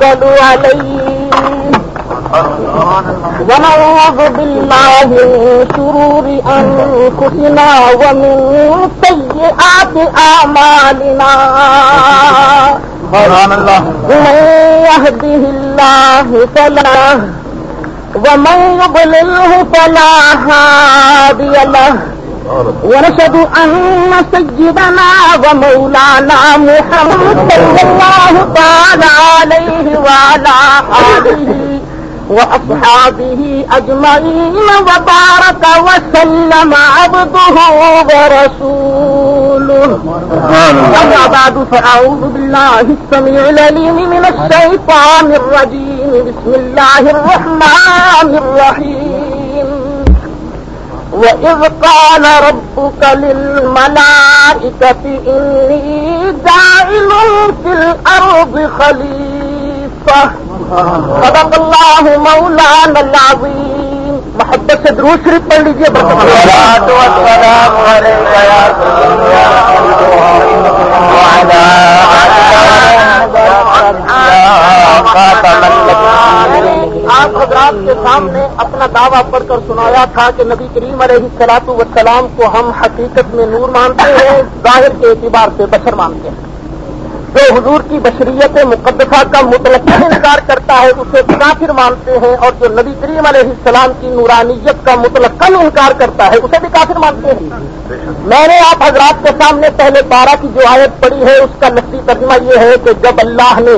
صلوا عليه. ونعوذ بالله من شرور أنفسنا ومن سيئات أعمالنا. من يهده الله فلا ومن يضلله فلا هادي له. ونشهد أن سيدنا ومولانا محمد صلى الله تعالى عليه وعلى آله وأصحابه أجمعين وبارك وسلم عبده ورسوله. أما بعد، فأعوذ بالله السميع العليم من الشيطان الرجيم. بسم الله الرحمن الرحيم. وإذ قال ربك للملائكة إني جاعل في الأرض خليفة. صدق اللہ مولانا العظیم. محبت سے درود شریف پڑھ لیجیے آپ حضرات کے سامنے اپنا دعویٰ پڑھ کر سنایا تھا کہ نبی کریم علیہ سلاط وسلام کو ہم حقیقت میں نور مانتے ہیں، ظاہر کے اعتبار سے بشر مانتے ہیں۔ جو حضور کی بشریت مقدسہ کا مطلق انکار کرتا ہے، اسے کافر مانتے ہیں اور جو نبی کریم علیہ السلام کی نورانیت کا مطلق انکار کرتا ہے، اسے بھی کافر مانتے ہیں۔ میں نے آپ حضرات کے سامنے پہلے بارہ کی جو آیت پڑی ہے، اس کا نقصی ترجمہ یہ ہے کہ جب اللہ نے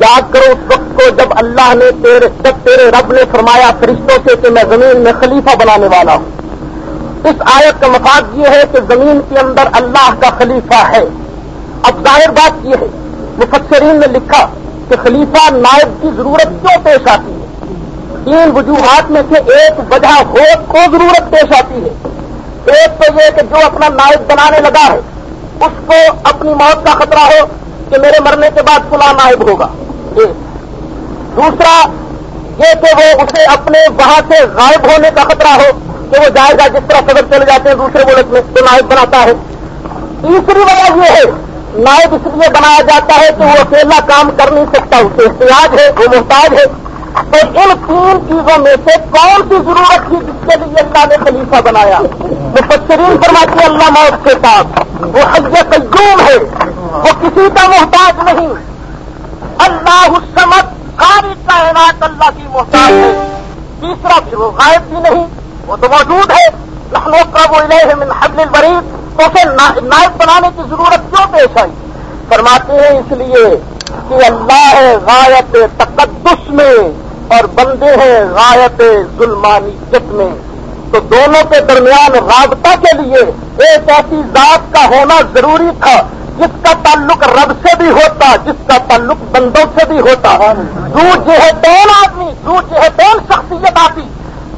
یاد کرو اس وقت کو جب اللہ نے تیرے جب تیرے رب نے فرمایا فرشتوں سے کہ میں زمین میں خلیفہ بنانے والا ہوں۔ اس آیت کا مفاد یہ ہے کہ زمین کے اندر اللہ کا خلیفہ ہے۔ اب ظاہر بات یہ ہے، مفسرین نے لکھا کہ خلیفہ نائب کی ضرورت کیوں پیش آتی ہے؟ تین وجوہات میں سے ایک وجہ ہو کو ضرورت پیش آتی ہے۔ ایک تو یہ کہ جو اپنا نائب بنانے لگا ہے، اس کو اپنی موت کا خطرہ ہو کہ میرے مرنے کے بعد فلاں نائب ہوگا۔ دوسرا یہ کہ وہ اسے اپنے وہاں سے غائب ہونے کا خطرہ ہو کہ وہ جائے گا جس طرح صدر چلے جاتے ہیں، دوسرے ملک میں تو نائب بناتا ہے۔ تیسری وجہ یہ ہے، نائب اس لیے بنایا جاتا ہے کہ وہ اکیلا کام کر نہیں سکتا اسے احتیاط ہے، وہ محتاج ہے۔ تو ان تین چیزوں میں سے کون سی ضرورت تھی جس کے لیے اللہ نے خلیفہ بنایا؟ وہ پچرین فرماتی اللہ موت کے ساتھ۔ وہ حج قیوم ہے، وہ کسی کا محتاج نہیں۔ اللہ حسمت ساری کائنات اللہ کی محتاج ہے۔ تیسرا پھر وہ غائب بھی نہیں، وہ تو موجود ہے۔ لکھنؤ کا وہ من حبل البریف تو پھر نائب بنانے کی ضرورت کیوں پیش آئی؟ فرماتے ہیں اس لیے کہ اللہ ہے غایت تقدس میں اور بندے ہیں غایت ظلمانیت میں۔ تو دونوں کے درمیان رابطہ کے لیے ایک ایسی ذات کا ہونا ضروری تھا۔ جس کا تعلق رب سے بھی ہوتا، جس کا تعلق بندوں سے بھی ہوتا۔ دو جہتین آدمی دو جہتین شخصیت آتی،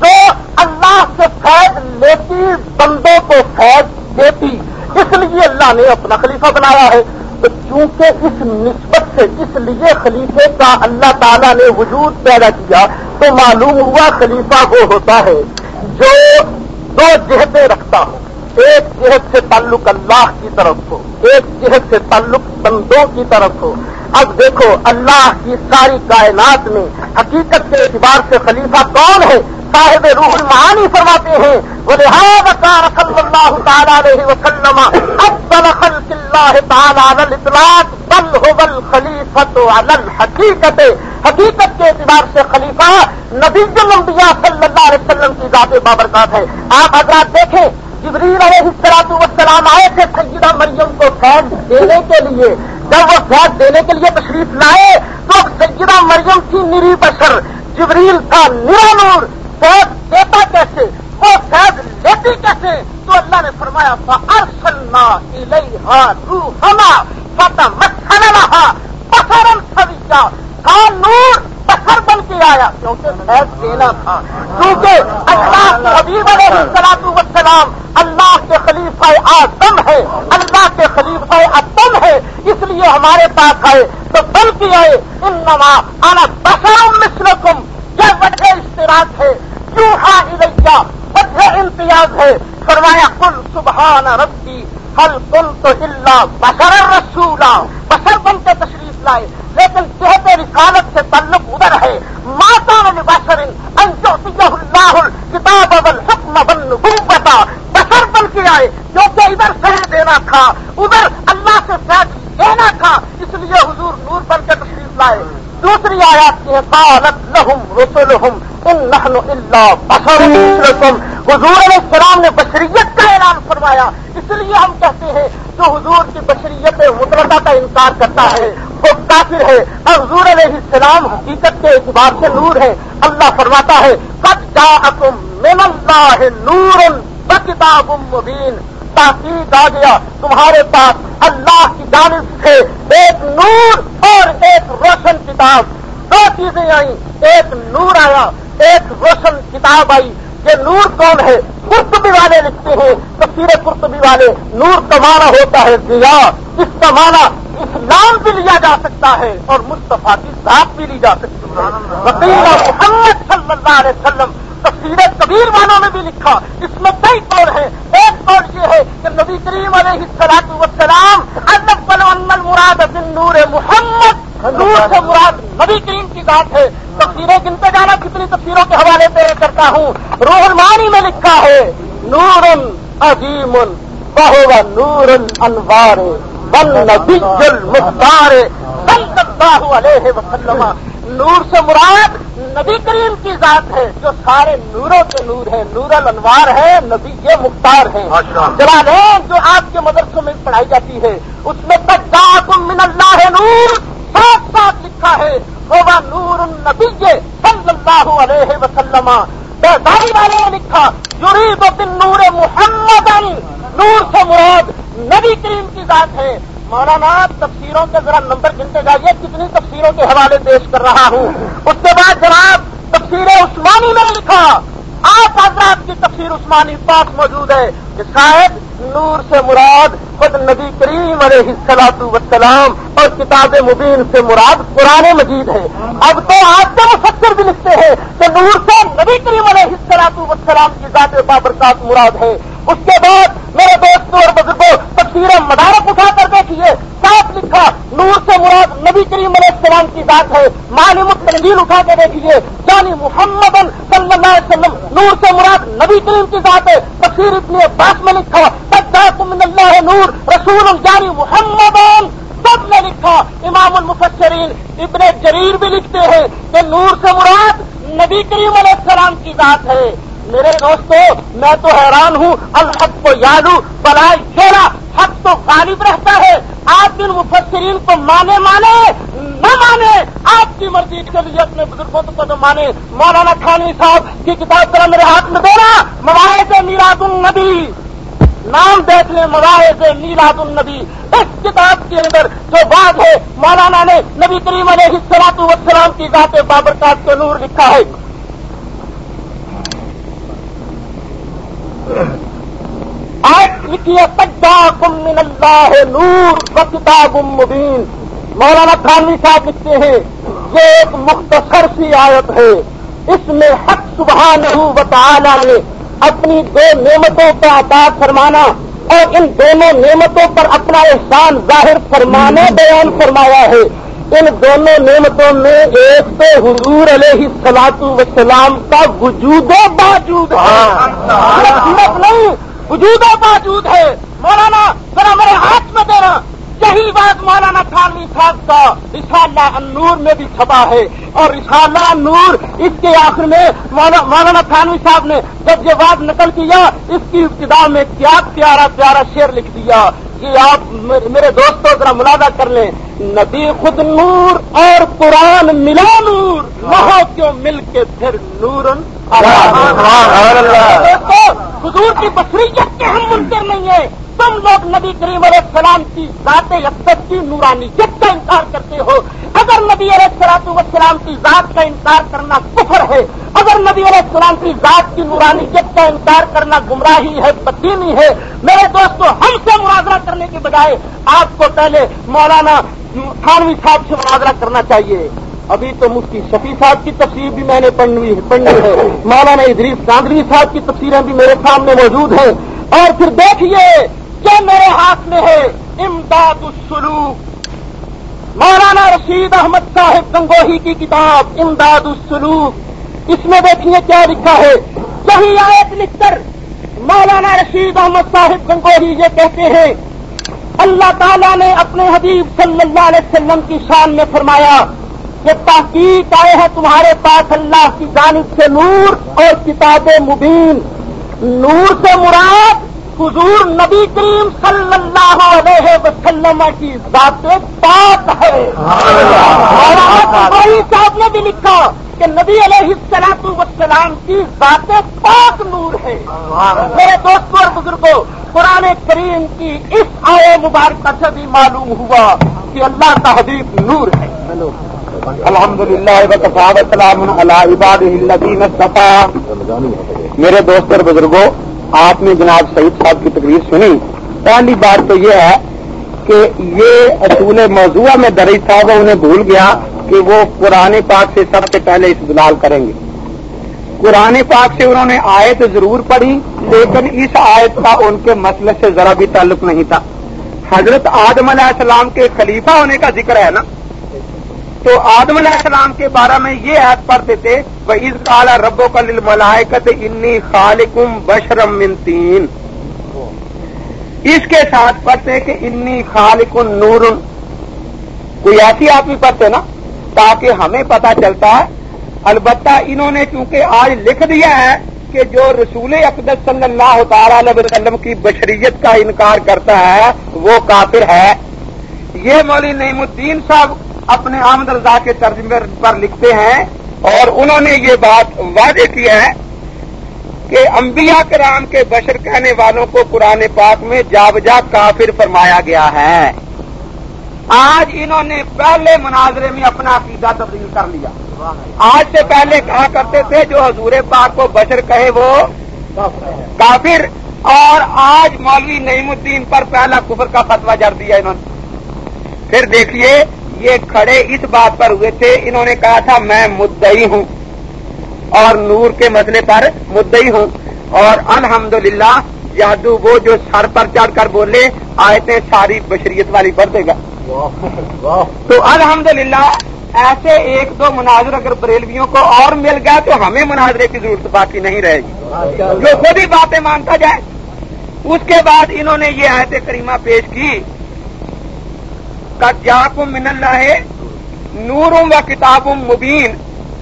جو اللہ سے فیض لیتی، بندوں کو فیض دیتی۔ اس لیے اللہ نے اپنا خلیفہ بنایا ہے۔ تو چونکہ اس نسبت سے، اس لیے خلیفے کا اللہ تعالیٰ نے وجود پیدا کیا، تو معلوم ہوا خلیفہ وہ ہوتا ہے جو دو جہتیں رکھتا ہو۔ ایک جہت سے تعلق اللہ کی طرف ہو، ایک جہت سے تعلق بندوں کی طرف ہو۔ اب دیکھو، اللہ کی ساری کائنات میں حقیقت کے اعتبار سے خلیفہ کون ہے؟ صاحب روح المعانی فرماتے ہیں وہ لہٰذا صلی اللہ تعالیٰ علیہ وسلم افضل خلق اللہ تعالیٰ الاطلاق بل هو الخلیفۃ علی الحقیقت حقیقت کے اعتبار سے خلیفہ نبی الانبیاء صلی اللہ علیہ وسلم کی ذات بابرکات ہے۔ آپ حضرات دیکھیں جبریل علیہ السلاط والسلام آئے تھے، سیدہ مریم کو فیض دینے کے لیے۔ جب وہ فیض دینے کے لیے تشریف لائے، تو سیدہ مریم کی نری بشر جبریل کا نرا نور۔ فیض دیتا کیسے؟ وہ فیض لیتی کیسے؟ تو اللہ نے فرمایا ارسلنا الیہا روحنا فتمثل بسرن سویا کا نور بسر بن کے آیا۔ کیونکہ فیض دینا تھا۔ کیونکہ اللہ کے حبیب علیہ السلاط وسلام اللہ کے خلیفہ آدم ہے۔ اللہ کے خلیفہ ادم ہے۔ اس لیے ہمارے پاس آئے۔ تو بن کے آئے۔ ان نما آنا بسرم مسلکم یہ وجہ اشتراک ہے۔ کیوں ہاں الیہ۔ وجہ امتیاز ہے۔ فرمایا کل سبحان ربی حل کن تو اللہ بشر رسولا۔ بشر بن کے لائے لیکن کہتے رسالت سے تعلق ادھر ہے. ماتا نے انجوتیہ اللہ کتاب اول حکم اول نبوتا بشر بن کے آئے کیونکہ ادھر شہر دینا تھا. ادھر اللہ سے فیصل دینا تھا. اس لیے حضور نور بن کے تشریف لائے. دوسری آیات کی قالت لہم رسولہم، ان نحن الا بشر مثلکم۔ حضور علیہ السلام نے بشریت کا اعلان فرمایا۔ اس لیے ہم کہتے ہیں، جو حضور کی بشریت مطلقہ کا انکار کرتا ہے، وہ کافر ہے۔ اور حضور علیہ السلام حقیقت کے اعتبار سے نور ہے۔ اللہ فرماتا ہے، قد جاءکم من اللہ نور بکتاب مبین۔ تحقیق آ گیا تمہارے پاس اللہ کی جانب سے ایک نور اور ایک روشن کتاب. دو چیزیں آئیں. ایک نور آیا، ایک روشن کتاب آئی. یہ نور کون ہے؟ قرطبی والے لکھتے ہیں، تفسیر قرطبی والے. نور کا معنی ہوتا ہے دیا اس کا معنی اسلام بھی لیا جا سکتا ہے اور مصطفیٰ کی ذات بھی لی جا سکتی ہے۔ محمد صلی اللہ علیہ وسلم تفصیل کبیر والوں میں بھی لکھا۔ اس میں کئی طور ہے ایک طور یہ ہے کہ نبی کریم علیہ السلاط وسلام مراد بن نور محمد۔ نور سے مراد نبی کریم کی بات ہے۔ تفصیلیں گنتے جانا کتنی تفصیلوں کے حوالے سے کرتا ہوں۔ روح المانی میں لکھا ہے نور عظیم بہو نور انوار نبی المختار صلی اللہ علیہ وسلم۔ نور سے مراد نبی کریم کی ذات ہے جو سارے نوروں کے نور ہے نور الانوار ہے نبی یہ مختار ہے جلالین جو آپ کے مدرسوں میں پڑھائی جاتی ہے اس میں تک من اللہ نور ساتھ ساتھ لکھا ہے نور النبی صلی اللہ علیہ وسلم۔ بیداری والے نے لکھا یوریب بن نور محمد نور سے مراد نبی کریم کی ذات ہے۔ مولانا تفسیروں کے ذرا نمبر گنتے جائیے، کتنی تفسیروں کے حوالے پیش کر رہا ہوں۔ اس کے بعد جناب، تفسیر عثمانی میں لکھا۔ آپ حضرات کی تفسیر عثمانی پاس موجود ہے۔ کہ شاید نور سے مراد خود نبی کریم علیہ السلاط وسلام اور کتاب مبین سے مراد قرآن مجید ہے۔ اب تو آپ کے مفسر بھی لکھتے ہیں کہ نور سے نبی کریم علیہ السلاط وسلام کی ذات بابرکات مراد ہے۔ اس کے بعد میرے دوستوں اور بزرگوں، تفسیر مدارک اٹھا کر دیکھیے صاف لکھا، نور سے مراد نبی کریم علیہ السلام کی ذات ہے۔ مانی متنگیل اٹھا کے دیکھیے جانی محمد صلی اللہ علیہ وسلم نور سے مراد نبی کریم کی ذات ہے۔ تفسیر اتنی عباس میں لکھا من اللہ نور، رسول الجانی محمد سب نے لکھا، امام المفسرین ابن جریر بھی لکھتے ہیں کہ نور سے مراد نبی کریم علیہ السلام کی ذات ہے۔ میرے دوستو، میں تو حیران ہوں، الحق کو یادو، بلائے شیرا حق تو غالب رہتا ہے۔ آپ ان مفسرین کو مانے مانے، نہ مانے۔ آپ کی مرضی کے لیے اپنے بزرگوں کو تو مانے۔ مولانا خانی صاحب کی کتاب ذرا میرے ہاتھ میں دینا مواعظ میراد النبی۔ نام دیکھ لیں مواعظ میراد النبی، اس کتاب کے اندر جو بات ہے، مولانا نے نبی کریم علیہ السلاط وسلام کی ذات بابرکات کے نور لکھا ہے۔ آج لکھیے من اللہ نور و کتاب مبین۔ مولانا خانوی صاحب لکھتے ہیں، یہ ایک مختصر سی آیت ہے۔ اس میں حق سبحانہ و تعالی نے اپنی دو نعمتوں کا عطا فرمانا اور ان دونوں نعمتوں پر اپنا احسان ظاہر فرمانے بیان فرمایا ہے۔ ان دونوں نعمتوں میں ایک تو حضور علیہ سلاط وسلام کا وجود و باجود نہیں وجود و باجود ہے۔ مولانا ذرا میرے ہاتھ میں دینا۔ یہی بات مولانا تھانوی صاحب کا رسالہ النور میں بھی چھپا ہے اور رسالہ النور اس کے آخر میں مولانا تھانوی صاحب نے جب یہ بات نقل کیا، اس کی ابتدا میں کیا پیارا پیارا شعر لکھ دیا۔ کہ آپ میرے دوستوں، ذرا ملازہ کر لیں۔ نبی خود نور اور قرآن ملا نور، وہاں کیوں مل کے پھر نور حضور کی بصریت کے ہم منکر نہیں ہیں۔ تم لوگ نبی کریم علیہ السلام کی ذات عبدت کی نورانیت کا انکار کرتے ہو۔ اگر نبی علیہ السلام والسلام کی ذات کا انکار کرنا کفر ہے، اگر نبی علیہ السلام کی ذات کی نورانیت کا انکار کرنا گمراہی ہے بدینی ہے، میرے دوستو، ہم سے مناظرہ کرنے کے بجائے آپ کو پہلے مولانا خانوی صاحب سے مناظرہ کرنا چاہیے۔ ابھی تو مفتی شفیع صاحب کی تفسیر بھی میں نے پڑھنی ہے مولانا ادریس چاندوی صاحب کی تفسیریں بھی میرے سامنے موجود ہیں۔ اور پھر دیکھیے کیا میرے ہاتھ میں ہے امداد السلوک۔ مولانا رشید احمد صاحب گنگوہی کی کتاب امداد السلوک۔ اس میں دیکھیے کیا لکھا ہے۔ صحیح آیت لکھ کر مولانا رشید احمد صاحب گنگوہی یہ کہتے ہیں، اللہ تعالیٰ نے اپنے حبیب صلی اللہ علیہ وسلم کی شان میں فرمایا کہ تحقیق آئے ہیں تمہارے پاس اللہ کی جانب سے نور اور کتاب مبین۔ نور سے مراد حضور نبی کریم صلی اللہ علیہ وسلم کی ذات پاک ہے۔ صاحب نے بھی لکھا کہ نبی علیہ السلاط وسلام کی ذات پاک نور ہے۔ میرے دوستوں اور بزرگوں، قرآن کریم کی اس آئے مبارکہ سے بھی معلوم ہوا کہ اللہ کا حبیب نور ہے۔ الحمد للہ میرے دوست اور بزرگوں، آپ نے جناب سعید صاحب کی تقریر سنی۔ پہلی بات تو یہ ہے کہ یہ اصول موضوع میں درج تھا وہ انہیں بھول گیا کہ وہ قرآن پاک سے سب سے پہلے استعمال کریں گے۔ قرآن پاک سے انہوں نے آیت ضرور پڑھی، لیکن اس آیت کا ان کے مسئلے سے ذرا بھی تعلق نہیں تھا۔ حضرت آدم علیہ السلام کے خلیفہ ہونے کا ذکر ہے نا؟ تو آدم علیہ السلام کے بارے میں یہ ایپ پڑھتے تھے وہ اس کالا ربو کا ملائکت انی خالکم بشرم تین اس کے ساتھ پڑھتے کہ انی خالق نور۔ کوئی ایسی آپ بھی پڑھتے نا، تاکہ ہمیں پتا چلتا ہے۔ البتہ انہوں نے چونکہ آج لکھ دیا ہے کہ جو رسول اقدس صلی اللہ تعالی علیہ وسلم کی بشریت کا انکار کرتا ہے، وہ کافر ہے۔ یہ مولوی نعیم الدین صاحب اپنے آمد رضا کے ترجمے پر لکھتے ہیں اور انہوں نے یہ بات واضح کی ہے کہ انبیاء کرام کے بشر کہنے والوں کو قرآن پاک میں جا بجا کافر فرمایا گیا ہے۔ آج انہوں نے پہلے مناظرے میں اپنا عقیدہ تبدیل کر لیا۔ آج سے پہلے کہا کرتے تھے جو حضور پاک کو بشر کہے وہ کافر۔ اور آج مولوی نعیم الدین پر پہلا کفر کا فتوا جڑ دیا انہوں نے۔ پھر دیکھیے یہ کھڑے اس بات پر ہوئے تھے انہوں نے کہا تھا میں مدعی ہوں۔ اور نور کے مسئلے پر مدعی ہوں۔ اور الحمدللہ جادو وہ جو سر پر چڑھ کر بولے آئے ساری بشریت والی پڑھ دے گا۔ تو الحمدللہ ایسے ایک دو مناظر اگر بریلویوں کو اور مل گیا تو ہمیں مناظرے کی ضرورت باقی نہیں رہے گی۔ جو خود ہی باتیں مانتا جائے اس کے بعد انہوں نے یہ آیت کریمہ پیش کی۔ جا کو من اللہ ہے نوروں و کتاب مبین۔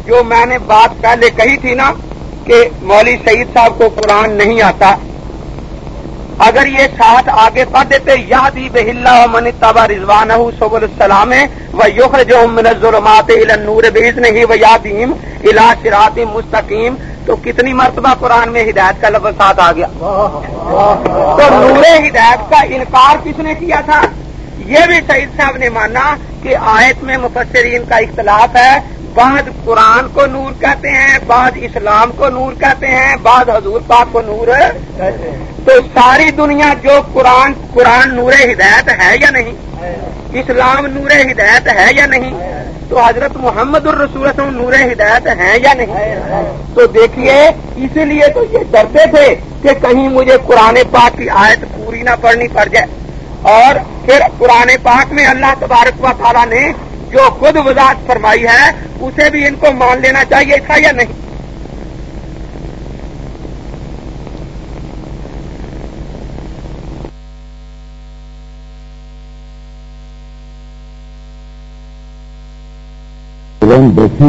جو میں نے بات پہلے کہی تھی نا کہ مولوی سعید صاحب کو قرآن نہیں آتا۔ اگر یہ ساتھ آگے پڑھ دیتے یاد ہی بہل من تبا رضوان سب السلام و یوخر جو ظلمات نور بیز نہیں و یادیم الا شراط مستقیم۔ تو کتنی مرتبہ قرآن میں ہدایت کا لفظ ساتھ آ گیا۔ تو نور ہدایت کا انکار کس نے کیا تھا؟ یہ بھی سعید صاحب نے مانا کہ آیت میں مفسرین کا اختلاف ہے۔ بعض قرآن کو نور کہتے ہیں بعض اسلام کو نور کہتے ہیں بعض حضور پاک کو نور تو ساری دنیا جو قرآن قرآن نور ہدایت ہے یا نہیں؟ اسلام نور ہدایت ہے یا نہیں؟ تو حضرت محمد الرسول نور ہدایت ہے یا نہیں؟ تو دیکھیے، اسی لیے تو یہ ڈرتے تھے کہ کہیں مجھے قرآن پاک کی آیت پوری نہ پڑنی پڑ جائے۔ اور پھر قرآن پاک میں اللہ تبارک و تعالیٰ نے جو خود وضاحت فرمائی ہے، اسے بھی ان کو مان لینا چاہیے، تھا یا نہیں؟ بیٹھے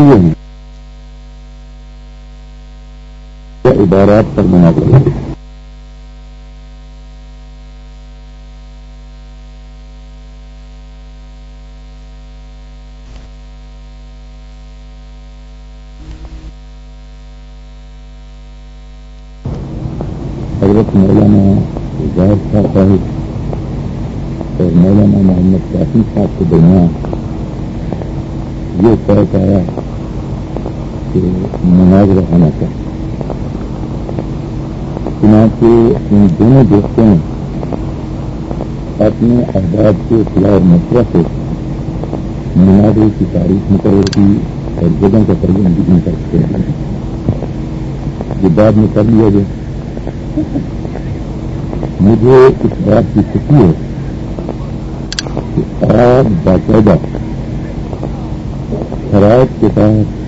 عبارات پر بنا حضرت مولانا ظاہر صاحب اور مولانا محمد قاسم صاحب کے درمیان یہ طے پایا کہ مناظرہ ہونا چاہیے چنانچہ ان دونوں دوستوں اپنے احباب کے خلاف مسئلہ سے مناظرے کی تاریخ مقرر کی اور جگہ کا ترجمہ بھی نہیں کر سکتے۔ ہیں یہ بعد میں کر لیا گیا مجھے اس بات کی خوشی ہے کہ آپ باقاعدہ شرائط کے تحت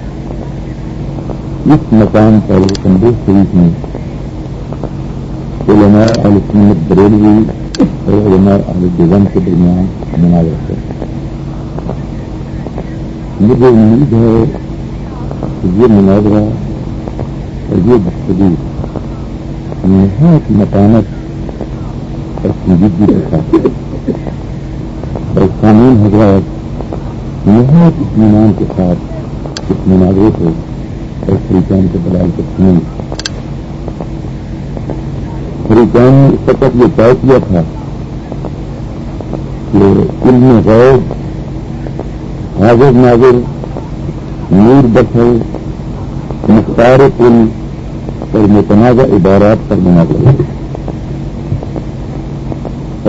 اس مقام پر سندیش شریف میں علماء عال سنت بریلوی اور علماء عال دیگم کے درمیان مناظر ہے مجھے امید ہے کہ یہ مناظرہ اور یہ گفتگو نہایت مکانت اور سنجیدگی کے ساتھ اور قانون حضرات نہایت اطمینان کے ساتھ اس مناظرے کو اور فریقان کے بلال کو سنیں فریقان نے اس وقت یہ طے کیا تھا کہ علم غیر حاضر ناظر، نور بخر مختار پل اور متنازع عبارات پر مناظر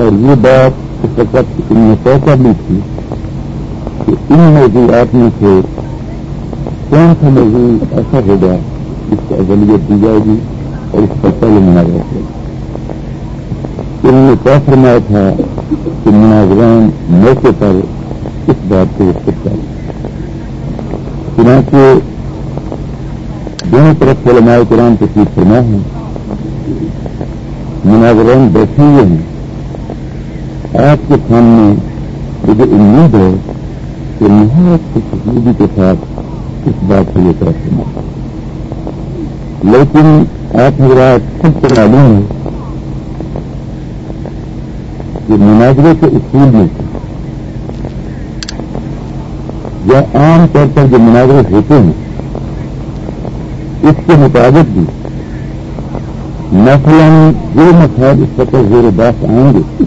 اور یہ بات اس وقت ان نے طے کر لی تھی کہ ان موضوعات میں سے کون سا موضوع ایسا ہوگا جس کو اجلیت دی جائے گی اور اس پر پہلے مناظرہ کرے انہوں نے طے فرمایا تھا کہ مناظران موقع پر اس بات کو وقت کریں۔ چنانچہ دونوں طرف سے علماء قرآن تشریف فرما ہے مناظرین بیٹھے ہوئے ہیں۔ آپ کے سامنے مجھے امید ہے کہ نہایت خوشبودی کے ساتھ اس بات سے یہ طرف فرما لیکن آپ حضرات خود سے معلوم ہے کہ مناظرے کے اصول میں یا عام طور پر جو مناظرے ہوتے ہیں، اس کے مطابق بھی مثلاً جو مسائل اس وقت زیر باس آئیں گے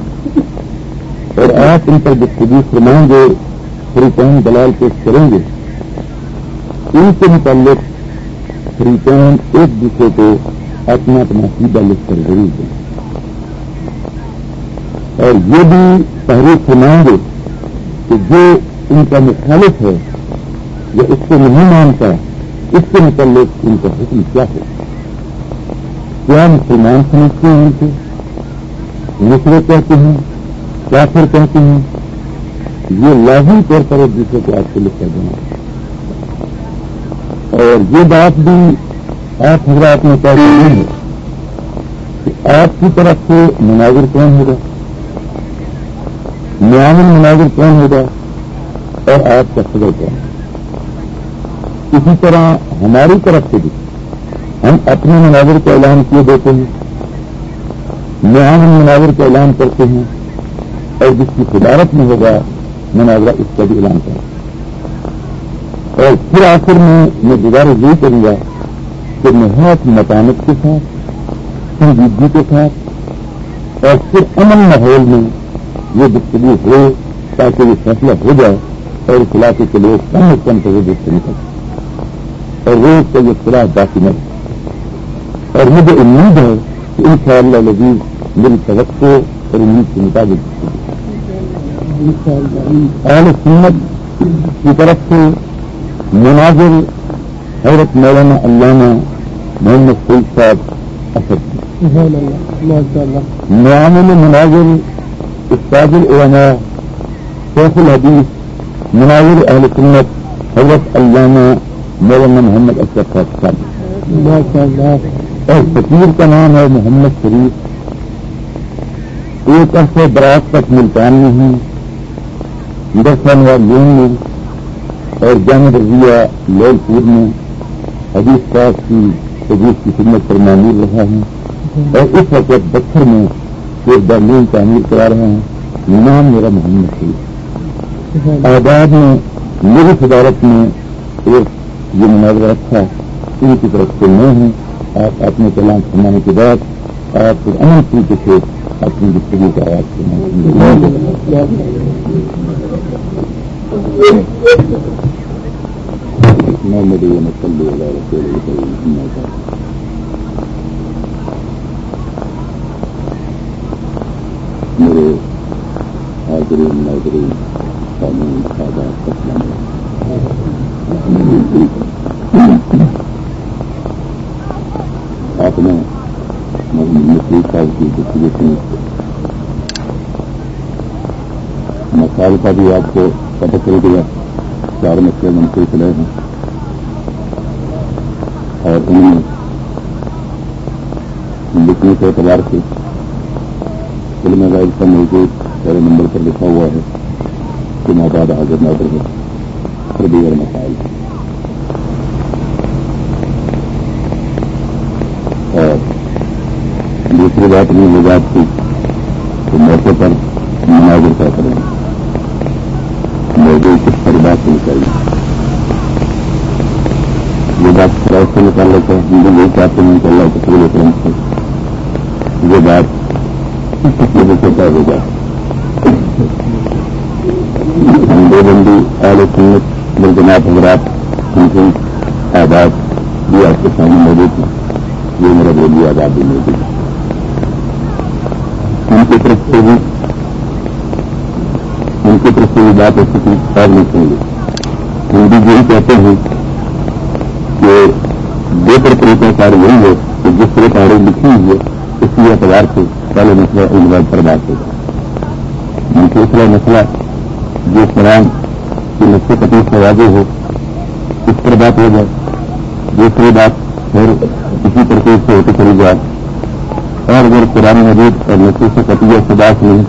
اور آپ ان پر گفتگو فرمائیں گے، فریقین دلال پیش کریں گے. ان کے متعلق فریقین ایک دوسرے کو اپنا اپنا سیدھا لکھ کر ضرور دیں. اور یہ بھی تحریر فرمائیں گے کہ جو ان کا مخالف ہے، یا اس کو نہیں مانتا، اس کے متعلق ان کا حکم کیا ہے؟ کیا مسلمان سمجھتے ہیں ان سے نصرت کہتے ہیں، کافر کہتے ہیں۔ یہ لازمی طور پر ایک دوسرے کو آپ کو لکھ کر دینا اور یہ بات بھی آپ حضرات میں طے نہیں ہے کہ آپ کی طرف سے مناظر کون ہوگا؟ معاون مناظر کون ہوگا؟ اور آپ کا صدر کون ہوگا؟ اسی طرح ہماری طرف سے بھی۔ ہم اپنے مناظر کا اعلان کیے دیتے ہیں۔ نیا مناظر کا اعلان کرتے ہیں۔ اور جس کی صدارت میں ہوگا، مناظرہ اس کا بھی اعلان کریں۔ اور پھر آخر میں میں دوبارہ یہ کروں گا کہ نہایت مکانت کے ساتھ، سنجیدگی کے ساتھ، اور پھر امن ماحول میں یہ گفتگو ہو تاکہ یہ فیصلہ ہو جائے اور اس علاقے کے لوگ کم از کم سے وہ نکل سکیں اور روز کا یہ خلاف باقی نہ اور مجھے امید ہے کہ ان شاء اللہ لذیذ میری توقع اور امید کے مطابق اہل سنت کی طرف سے مناظر حضرت مولانا علامہ محمد سعید صاحب اسد معامل مناظر استاد العلماء شیخ الحدیث مناظر اہل سنت حضرت علامہ مولانا محمد اشرف صاحب اور فقیر کا نام ہے محمد شریف۔ ایک عرصے برات تک ملتان میں ہوں دسن و لون میں اور جنگ رضیہ لول پور میں۔ حدیث صاحب کی حدیث کی خدمت پر معمول رہا ہوں اور اس وقت بچر میں ایک برلین تعمیر کرا رہا ہوں نام میرا محمد شریف۔ آباد میں میری صدارت میں ایک یہ مناظرہ رکھا ان کی طرف سے نہیں ہے آپ اپنے کلام سنانے کے بعد آپ امن طریقے سے اپنی گفتگو کا آواز کرنا محمد میرے حاضرین ناظرین قانون سادہ آپ نے نصیب صاحب کی گفتگو سنی مسائل کا بھی آپ کو پتہ چل گیا چار مسئلے منصوبے چلے ہیں اور ان میں لکھنے کے اعتبار سے علم غیر کا موجود پہلے نمبر پر لکھا ہوا ہے کہ موباد حاضر نظر ہے اور دیگر مسائل اور دوسری بات یہ وجات تھی کہ موقع پر مناظر کیا کریں۔ موضوع کس پر بات نہیں چاہیے یہ بات خراب سے نکال لیتے ہیں ہم یہی چاہتے ہیں کہ اللہ کے پورے کرم سے یہ بات کس وجہ سے طے ہم دو بندی اعلی سنت جناب حضرات ان کی آباد بھی آپ کے سامنے موجود ہے یہ میرا بولی آباد بھی موجود ہے۔ سے بھی ان کی طرف سے بھی بات ایسی تھی اور نہیں سن گے ہندی یہی کہتے ہیں کہ دو طریقہ کار یہی ہے کہ جس طرح تاریخ لکھی ہوئی ہے اسی اعتبار سے پہلے مسئلہ ان پر بات ہوگا دوسرا مسئلہ جو سلام کی نسل قطیف سے واضح ہو، اس پر بات ہو جائے۔ دوسری بات پھر اسی طریقے سے ہوتی چلی جائے۔ اور اگر قرآن مجید اور نسل سے قطیہ سے بات نہیں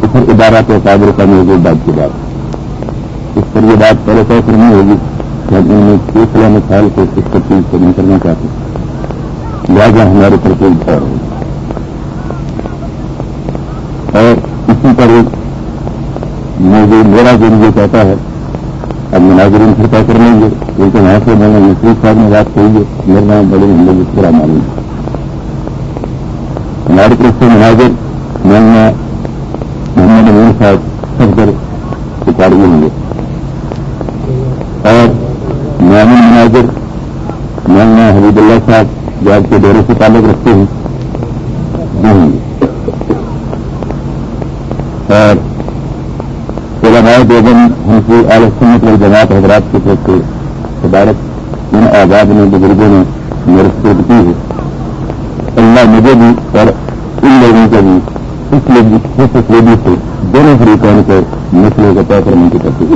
تو پھر ادارہ کے قابل کا موجود بات کی بات۔ اس پر یہ بات پہلے طے کرنی ہوگی کہ میں مثال کو اس ترتیب سے نہیں کرنا چاہتے لہٰذا ہمارے پر کوئی دور ہوگی اور اسی پر ایک موضوع میرا جو مجھے کہتا ہے، اب مناظرین سے طے کر لیں گے کیونکہ وہاں سے میں نے مصروف صاحب نے بات کہی ہے، میرا نام بڑے ہم لوگ اس طرح معلوم ہے ہماری طرف سے مناظر مولانا محمد امین صاحب صفدر اتارے ہوں۔ گے اور معمول مناظر مولانا حبیب اللہ صاحب جو آپ کے دورے سے تعلق رکھتے ہیں وہ ہوں۔ گے اور علماء دیوبند ہم سے اعلی سنت اور جماعت حضرات کی طرف سے عبارت ان آزاد نے بزرگوں نے میرے سپورٹ کی ہے۔ اللہ مجھے بھی اور لوگوں کو بھی، اس لیبی سے دونوں طریقوں کو مسئلے کو طے کرنے کی ترتیب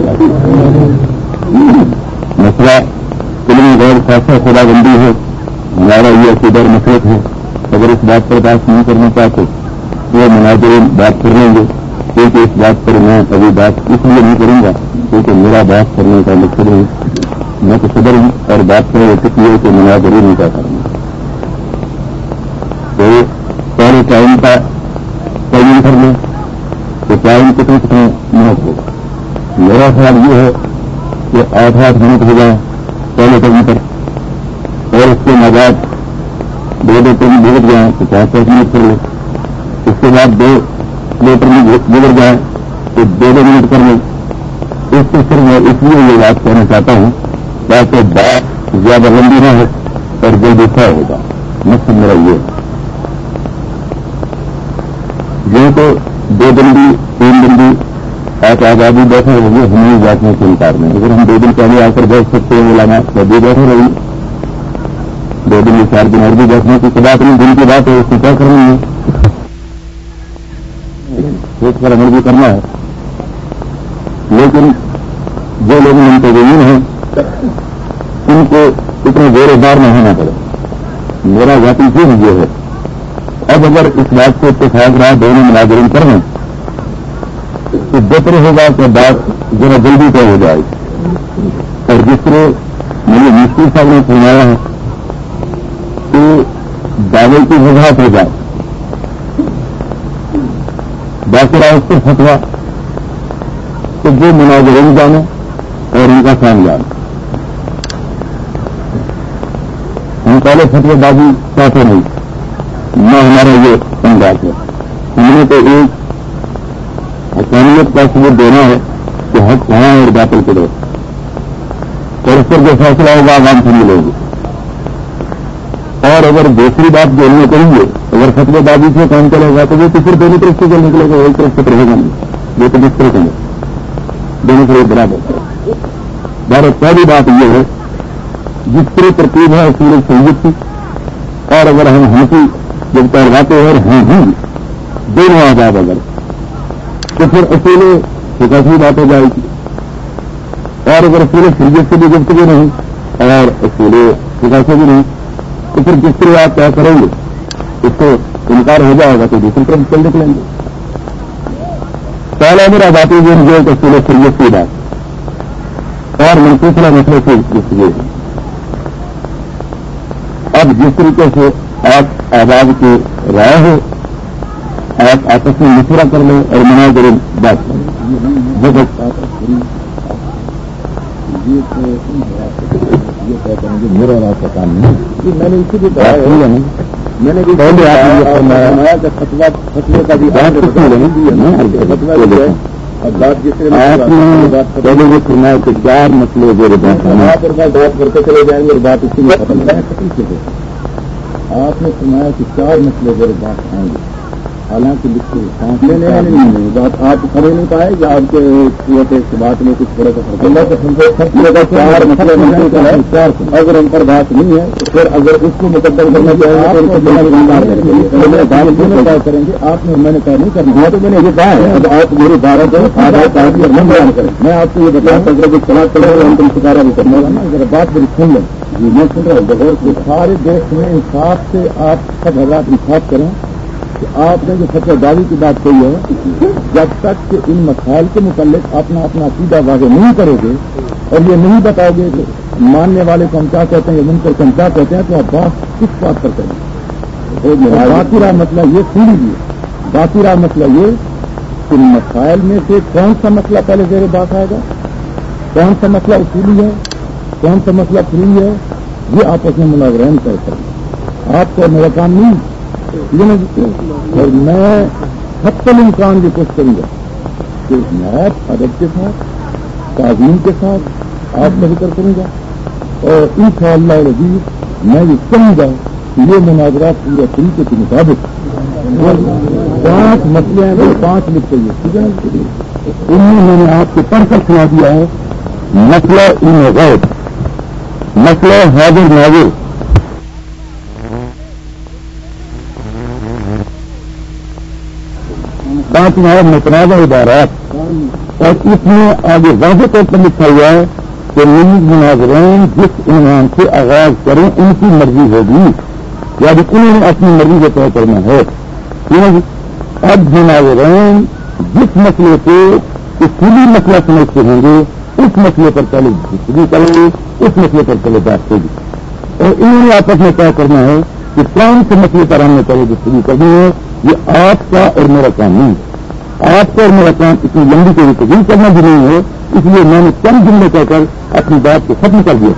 مسئلہ علم غیر خاصا خدا بندی ہے، ہمارا یہ قدر مسلط ہے۔ اگر اس بات پر بات نہیں کرنا چاہتے، تو وہ مناظرین بات کر لیں گے۔ کیونکہ اس بات پر میں ابھی بات اس لیے نہیں کروں گا، کیونکہ میرا بات کرنے کا مقصد ہے۔ میں تو صدر ہوں اور بات کرنے یہ ٹک ہے کہ مناظری نہیں کیا کروں تو پہلے ٹائم کا تعین کر لیں تو ٹائم کتنے کتنے منٹ ہوگا؟ میرا خیال یہ ہے کہ آٹھ آٹھ منٹ ہو جائے پہلے ٹائم پر اور اس کے بعد دو دو تین بھیج جائیں تو پانچ پانچ منٹ کر لیں؟ اس کے بعد دو لیٹر میں گزر جائے تو دو دو منٹ کر لیں اس سے پھر میں اس لیے یہ بات کہنا چاہتا ہوں، تاکہ بات زیادہ لمبی نہ ہو اور جلدی طے ہوگا۔ مقصد میرا یہ ہے۔ یہ تو دو دن بھی، تین دن بھی آپ آزادی بیٹھے ہوں گے ہمیں بیٹھنے سے انکار نہیں اگر ہم دو دن پہلے آ کر بیٹھ سکتے ہیں، مولانا تو بھی بیٹھے رہی دو دن یا چار دن اور بھی بیٹھنے کی بات نہیں دن کی بات ہے، اس کو کیا کرنی ہے؟ اس پر عمل بھی کرنا ہے۔ لیکن جو لوگ منتظمین ہیں، ان کو اتنا زور دار نہ ہونا پڑے۔ میرا ذاتی چیز یہ ہے اب اگر اس بات کو اتفاق رہا دونوں ملازرین کر لیں، تو بہتر ہوگا کہ بات ذرا جلدی طے ہو جائے۔ اور جس طرح مجھے مستری صاحب نے سنایا ہے کہ دعوے کی وضاحت ہو جائے۔ باقی اس کو فتوا تو جو مناظرین جانے اور ان کا کام جانے۔ ہم پہلے فتوی بازی چاہتے نہیں۔ نہ ہمارا یہ انداز ہے۔ ہم نے تو ایک حکومیت کا ثبوت دینا ہے کہ حق کہاں اور باطل کے لوگ اور اس پر جو فیصلہ ہوگا عوام سے ملے گی۔ اور اگر دوسری بات جو ہم کریں گے اگر فتوی بازی سے کام چلے گا، تو وہ تو پھر دونوں طرف سے جو نکلے گا، ایک طرف سے رہے گا نہیں وہ تو کس طرح سے دونوں طرف برابر۔ بھارت پہلی بات یہ ہے، جس طرح ترتیب ہے سورج سنگت کی، اور اگر ہم ہم کی جب کرواتے ہیں اور ہی دونوں آزاد اگر۔ تو پھر اکیلے ایک ایسی بات ہو جائے گی اور اگر اصول سیریت سے بھی گفتگو نہیں، اور اصول فضا سے بھی نہیں، تو پھر جس طرح آپ طے کریں گے، اس کو انکار ہو جائے گا تو دوسری طرف چل نکلیں گے۔ پہلے میرا باتیں یہ جو اصول سیریت کی بات۔ اور منصوبہ مسئلے سے گفتگو اب جس طریقے سے آپ آباد کی رائے ہو، آپ آپس میں مشورہ کر لیں اور منا کریں بات کریں۔ میرا راج کا کام نہیں میں نے اسی بھی کہا میں نے بھی فتوا فتوے کا بھی آپ نے پہلے یہ فرمایا کہ چار مسئلے میرے بات کرتے چلے جائیں گے اور بات اسی میں ختم آپ نے فرمایا کہ چار مسئلے میرے بات آئیں گے۔ حالانکہ نہیں بات آپ کھڑے نہیں پائے یا آپ کے بات میں کچھ تھوڑا سا اگر ان پر بات نہیں ہے تو پھر اگر اس کو مقدم کرنا چاہیں کریں گے؟ آپ نے میں نے کہا نہیں کرنا۔ تو میں نے یہ کہا ہے۔ اب آپ میری بارہ کو آدھار کارڈ اور نم بیان کریں میں آپ کو یہ بتاؤں کہ اگر کچھ چلا کریں گے ہم تم سکارا بھی کرنا ہوگا نا اگر بات میری سن لیں۔ میں سن رہا ہوں، بغیر سارے دیش میں انصاف سے آپ سب حضرات انصاف کریں کہ آپ نے جو فتح داری کی بات کہی ہے، جب تک کہ ان مسائل کے متعلق اپنا اپنا عقیدہ واضح نہیں کرو گے اور یہ نہیں بتاؤ گے کہ ماننے والے کو ہم کیا کہتے ہیں، یا من کر ہم کیا کہتے ہیں، تو آپ بات کس بات پر کریں باقی رہا مسئلہ یہ سن لیجیے باقی رہا مسئلہ یہ کہ مسائل میں سے کون سا مسئلہ پہلے زیر بات آئے گا؟ کون سا مسئلہ اصولی ہے؟ کون سا مسئلہ فری ہے؟ یہ آپس میں ملاغرین کرتے ہیں۔ آپ کو میرا کام نہیں۔ اور میں حتل امکان کی کوشش کروں گا کہ نیت ادب کے ساتھ، تعظیم کے ساتھ آپ کا ذکر کروں گا۔ اور ان شاء اللہ رضیز میں یہ کہوں گا کہ یہ مناظرات پورے طریقے کے مطابق پانچ مسئلے ہیں، وہ پانچ لکھ چاہیے ٹھیک ہے انہوں میں نے آپ کو پڑھ کر سنا دیا ہے، مسئلہ ان غیر مسئلہ حاضر ناظر۔ پانچ نئے متنازع ادارات اور اس میں آگے واضح طور پر لکھا ہوا ہے کہ نیز مناظرین جس عنوان سے آغاز کریں، ان کی مرضی ہوگی۔ یا انہوں نے اپنی مرضی سے طے کرنا ہے اب مناظرین جس مسئلے کو اصولی مسئلہ سمجھتے ہوں گے اس مسئلے پر پہلے گفتگو کریں گے اس مسئلے پر پہلے بات ہوگی اور انہوں نے آپس میں طے کرنا ہے کہ کون سے مسئلے پر ہم نے پہلے گفتگو کرنی ہے یہ آپ کا اور میرا کام نہیں آپ کا اور میرا کام اتنی لمبی کوئی تجویز کرنا بھی نہیں ہے، اس لیے میں نے کم جملے کہہ کر اپنی بات کو ختم کر دیا۔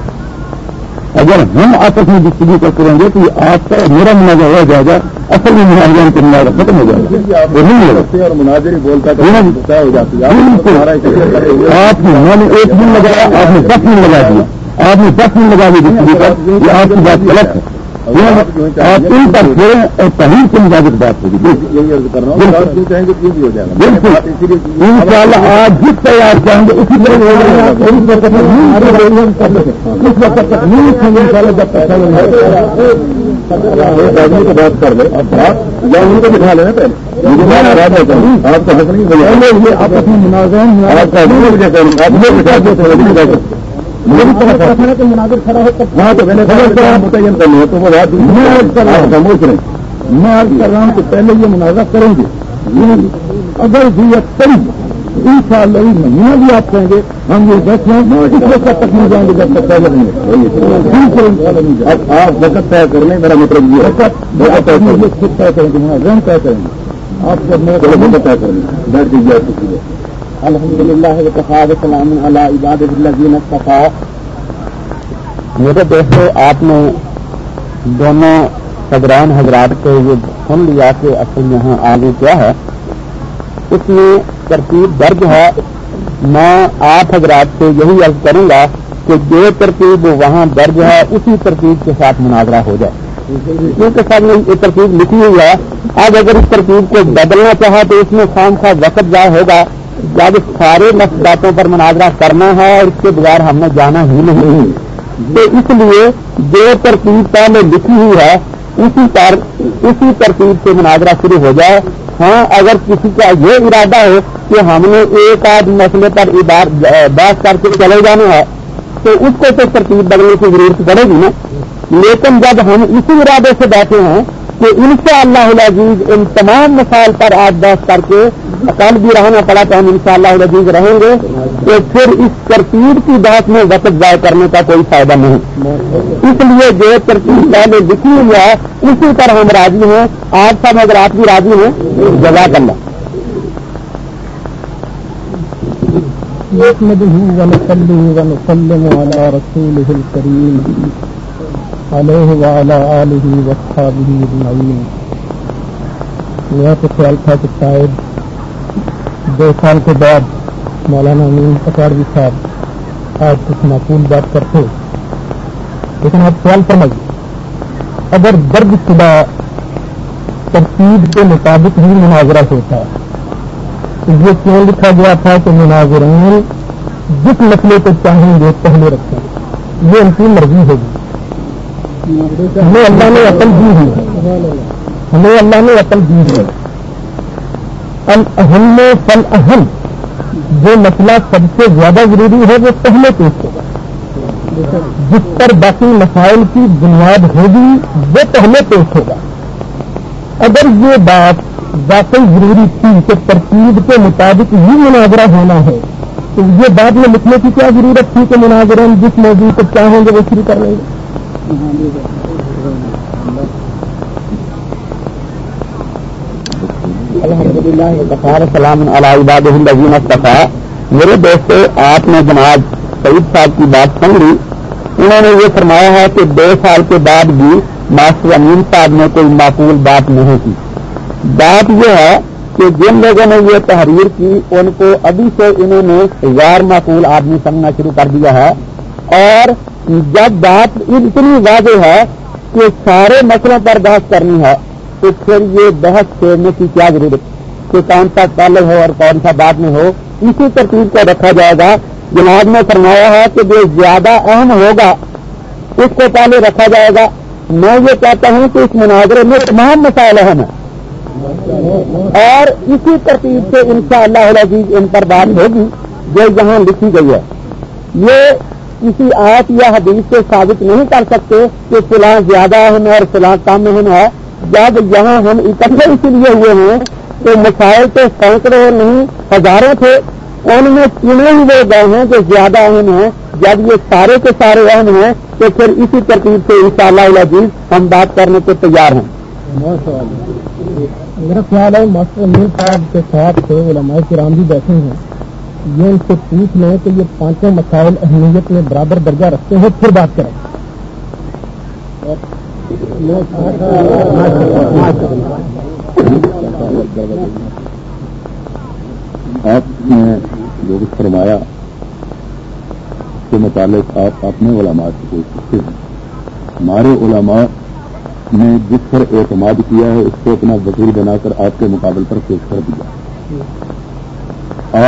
اگر ہم آپس میں گفتگو کر کریں گے تو یہ آپ کا میرا مناظر ہو جائے گا اصل میں مناظر کا مناظر ختم ہو جائے گا۔ آپ نے میں نے ایک دن لگایا آپ نے دس دن لگا دیا۔ آپ نے دس دن لگا دی گفتگو پر یہ آپ کی بات غلط ہے۔ ان پر پھیریں اور پہلے کے مطابق بات ہوگی۔ بالکل۔ ان شاء اللہ آپ جس تیار چاہیں گے اسی طرح اس وقت تک نہیں ان شاء اللہ جب تک بات کر لیں۔ یا ان کو دکھا لینا پہلے۔ آپ کا حق نہیں آپ اپنی مناظر آپ کا ہاں تو میں نے متعین کر لیا تو وہ میں عرض کر رہا ہوں۔ سمجھ رہے۔ میں کر رہا ہوں کہ پہلے یہ مناظر کریں گے۔ اگر ضرورت پڑی ان شاء اللہ مہینہ بھی آپ کہیں گے ہم یہ دس ہیں اس وقت تک نہیں جائیں گے جب تک پہلے نہیں اب آپ وقت طے کر لیں میرا مطلب یہ خود طے کریں گے مناظر طے کریں گے۔ آپ جب میرا طے کر لیں۔ بیٹھ دیجیے آپ الحمد للہ السلام عباد میرے دوستوں آپ نے دونوں صدران حضرات کو یہ سن لیا کہ اصل یہاں آگے کیا ہے۔ اس میں ترتیب درج ہے۔ میں آپ حضرات سے یہی عرض کروں گا کہ جو ترتیب وہاں درج ہے، اسی ترتیب کے ساتھ مناظرہ ہو جائے۔ کیونکہ سب نے یہ ترتیب لکھی ہوئی ہے۔ اب اگر اس ترتیب کو بدلنا چاہا تو اس میں خام کا وقت ضائع ہوگا۔ جب سارے باتوں پر مناظرہ کرنا ہے اور اس کے بغیر ہم نے جانا ہی نہیں۔ تو اس لیے جو ترتیب پہلے لکھی ہوئی ہے، اسی پر، اسی ترتیب سے مناظرہ شروع ہو جائے۔ ہاں اگر کسی کا یہ ارادہ ہے کہ ہم نے ایک آدھ مسئلے پر بحث کر کے چلے جانا ہے، تو اس کو تو ترتیب بدلنے کی ضرورت پڑے گی نا۔ لیکن جب ہم اسی ارادے سے بیٹھے ہیں کہ ان شاء اللہ عزیز ان تمام مسائل پر آج بحث کر کے کل بھی رہنا پڑا تو ہم ان شاء اللہ رہیں گے تو پھر اس ترتیب کی بحث میں وقت ضائع کرنے کا کوئی فائدہ نہیں۔ اس لیے جو ترتیب پہلے لکھی ہوئی ہے، اسی پر ہم راضی ہیں۔ آج سب اگر آپ بھی راضی ہیں، جزاک اللہ۔ ونسلم على رسوله الكريم، عليه وعلى آله وصحابه اجمعين میرا تو خیال تھا کہ شاید دو سال کے بعد مولانا امین پکاڑوی صاحب آج کچھ معقول بات کرتے لیکن آپ خیال فرمائیے، اگر درد شدہ ترتیب کے مطابق ہی مناظرہ ہوتا تو یہ کیوں لکھا گیا تھا کہ مناظرین جس مسئلے کو چاہیں گے پہلے رکھیں۔ یہ ان کی مرضی ہوگی۔ ہمیں اللہ نے عقل دی ہے۔ ہمیں اللہ نے عقل دی ہے۔ اہم میں فل اہم جو مسئلہ سب سے زیادہ ضروری ہے وہ پہلے پیش ہوگا۔ جس پر باقی مسائل کی بنیاد ہوگی وہ پہلے پیش ہوگا۔ اگر یہ بات واقعی ضروری تھی کہ ترتیب کے مطابق ہی مناظرہ ہونا ہے تو یہ بات میں لکھنے کی کیا ضرورت تھی کہ مناظرہ جس موضوع کو چاہیں گے وہ شروع کر لیں گے؟ الحمد للہ سلام میرے دوست آپ نے جناب سعید صاحب کی بات سن لی۔ انہوں نے یہ فرمایا ہے کہ دو سال کے بعد بھی ماسٹر امین صاحب نے کوئی معقول بات نہیں کی۔ بات یہ ہے کہ جن لوگوں نے یہ تحریر کی، ان کو ابھی سے انہوں نے غیر معقول آدمی سمجھنا شروع کر دیا ہے۔ اور جب بات اتنی واضح ہے کہ سارے مسئلوں پر بحث کرنی ہے تو پھر یہ بحث چھیڑنے کی کیا ضرورت کہ کون سا پہلے ہو اور کون سا بعد میں ہو؟ اسی ترتیب کو رکھا جائے گا۔ جناب نے فرمایا ہے کہ جو زیادہ اہم ہوگا، اس کو پہلے رکھا جائے گا۔ میں یہ کہتا ہوں کہ اس مناظرے میں تمام مسائل اہم ہیں۔ اور اسی ترتیب سے ان شاء اللہ ان پر بات ہوگی جو یہاں لکھی گئی ہے۔ یہ کسی آیت یا حدیث سے ثابت نہیں کر سکتے کہ فلاں زیادہ اہم ہے اور فلاں کم اہم ہے۔ جب یہاں ہم اکٹھے اسی لیے ہوئے ہیں تو مسائل تو سینکڑوں نہیں، ہزاروں تھے، ان میں چنے ہی وہ گئے ہیں جو زیادہ اہم ہیں۔ جب یہ سارے کے سارے اہم ہیں تو پھر اسی ترتیب سے ان شاء اللہ عزیز ہم بات کرنے کے تیار ہیں۔ میرا خیال ہے ماسٹر صاحب کے ساتھ علماء کرام بھی بیٹھے ہیں۔ یہ ان سے پوچھ لیں کہ یہ پانچوں مسائل اہمیت میں برابر درجہ رکھتے ہیں، پھر بات کریں۔ آپ نے جو کچھ فرمایا کے متعلق آپ اپنے علماء سے کوئی سکتے ہیں۔ ہمارے علماء نے جس پر اعتماد کیا ہے، اس کو اپنا وکیل بنا کر آپ کے مقابل پر پیش کر دیا۔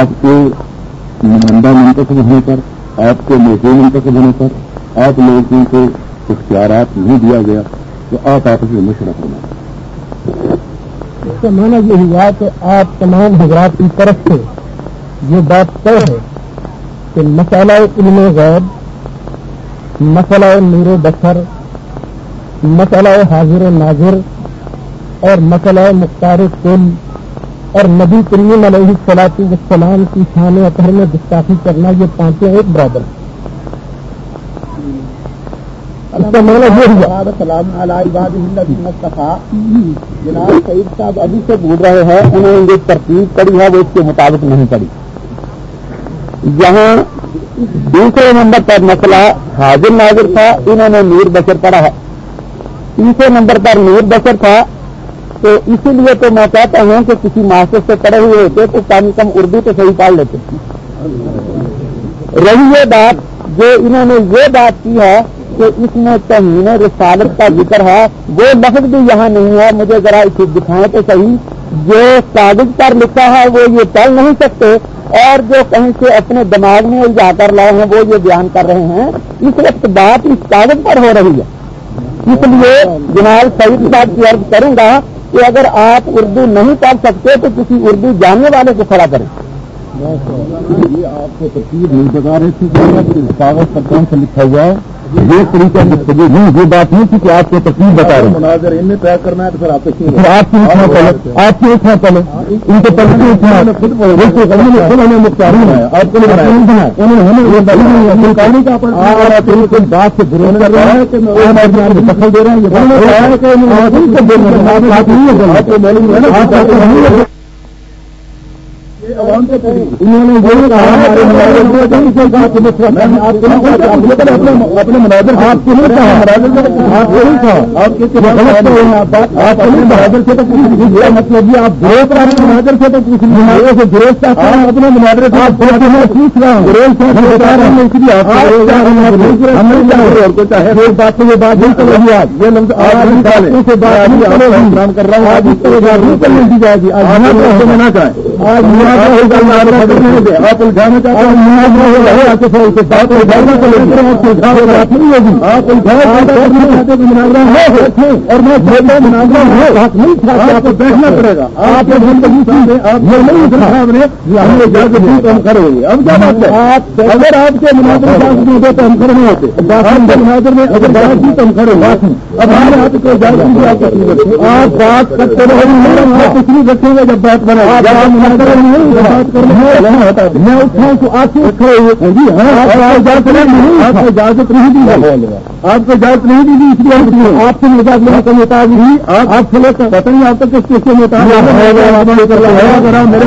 آپ کے نمائندہ منتخب ہونے پر، آپ کو موضوع منتخب ہونے پر، آپ لوگوں کو اختیارات نہیں دیا گیا تو آپ آپس میں مشرف ہونا اس کا مانا یہ ہوا کہ آپ تمام حضرات کی طرف سے یہ بات طے ہے کہ مسئلہ علم غیب، مسئلہ نور بسر مسئلہ حاضر و ناظر اور مسئلہ مختار کل اور نبی کریم علیہ صلاحی السلام کی شان اطہر میں گستاخی کرنا یہ پانچوں ایک برابر جناب سعید صاحب ابھی سے بول رہے ہیں، انہوں نے جو ترتیب پڑی ہے، وہ اس کے مطابق نہیں پڑی یہاں دوسرے نمبر پر مسئلہ حاضر ناظر تھا، انہوں نے نور بشر پڑھا ہے۔ تیسرے نمبر پر نور بشر تھا، تو اسی لیے تو میں کہتا ہوں کہ کسی ماسٹر سے پڑے ہوئے ہوتے تو کم کم اردو تو صحیح پڑھ لیتے۔ رہی یہ بات، جو انہوں نے یہ بات کی ہے کہ اس میں تہین رسالت کا ذکر ہے۔ وہ لفظ بھی یہاں نہیں ہے۔ مجھے ذرا اسے دکھائیں تو صحیح۔ جو کاغذ پر لکھا ہے، وہ یہ پڑھ نہیں سکتے۔ اور جو کہیں سے اپنے دماغ میں جا کر لائے ہیں، وہ یہ بیان کر رہے ہیں۔ اس وقت بات اس کاغذ پر ہو رہی ہے۔ اس لیے جناب سعید صاحب کی عرض کروں گا کہ اگر آپ اردو نہیں پڑھ سکتے، تو کسی اردو جاننے والے کو کھڑا کریں۔ یہ آپ کو ترکیب نہیں بتا رہے تھے کاغذ پر کون سا لکھا ہوا ہے۔ یہ طریقہ گفتگو نہیں یہ بات نہیں تھی کہ آپ کو تکلیف بتا رہے ہیں طے کرنا ہے تو پھر آپ کی اٹھنا پہلے آپ کی اٹھنا پہلے ان کو پہلے اٹھنا خود ہمیں مختار ہے آپ کو انہوں نے ہمیں بات سے ضرور کر رہا ہے کہ دخل دے رہا ہوں انہوں نے یہ کہا اپنے مناظر آپ کو نہیں کہا آپ کو نہیں کہا آپ آپ مناظر سے تو مطلب یہ آپ دو طرح مناظر سے تو پوچھ رہے ہیں گروہ چاہتے ہیں اپنے مناظر سے آپ پوچھ رہا ہوں چاہے بات تو یہ بات نہیں کر رہی آپ یہ لفظ آج کر رہا ہوں آج اس طرح دی جائے گی آج نہ چاہیں آج آپ الجھانا چاہتے ہیں اور میں آپ کو بیٹھنا پڑے گا آپ ہم کھڑے ہوئے اب کیا بات ہے اگر آپ کے مناظر ہوتے تو ہم کھڑے نہیں ہوتے آپ کے مناظر میں اگر بات کی تو ہم کھڑے ہوئے اب ہمارے آپ کو آپ بات کرتے رہے کچھ نہیں رکھیں گے جب بات بنا میں تو آپ اجازت نہیں کو اجازت نہیں دی آپ کو اجازت نہیں دی اس لیے آپ سے مزاج لینے کا محتاج ہی آپ سے پتہ نہیں آپ تک کس کس کے محتاج میرے